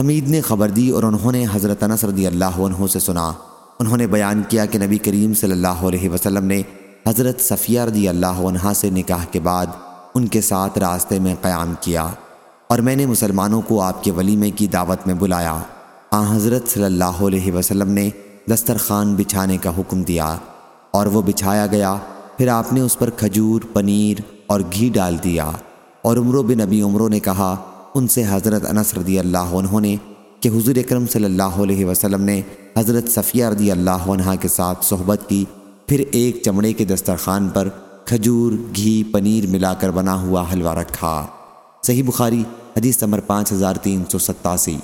حمید نے خبر دی اور انہوں نے حضرت انس رضی اللہ عنہ سے سنا۔ انہوں نے بیان کیا کہ نبی کریم صلی اللہ علیہ وسلم نے حضرت صفیہ رضی اللہ عنہ سے نکاح کے بعد ان کے ساتھ راستے میں قیام کیا اور میں نے مسلمانوں کو آپ کے ولیمے کی دعوت میں بلایا۔ آ، حضرت صلی اللہ علیہ وسلم نے دسترخوان بچھانے کا حکم دیا اور وہ بچھایا گیا۔ پھر آپ نے اس پر کھجور، پنیر اور گھی ڈال دیا اور عمرو بن نبی عمروں نے کہا ان سے حضرت انس رضی اللہ عنہ نے کہ حضور اکرم صلی اللہ علیہ وسلم نے حضرت صفیہ رضی اللہ عنہ کے ساتھ صحبت کی، پھر ایک چمڑے کے دسترخوان پر کھجور، گھی، پنیر ملا کر بنا ہوا حلوہ رکھا۔ صحیح بخاری، حدیث نمبر پانچ ہزار تین سو ستاسی۔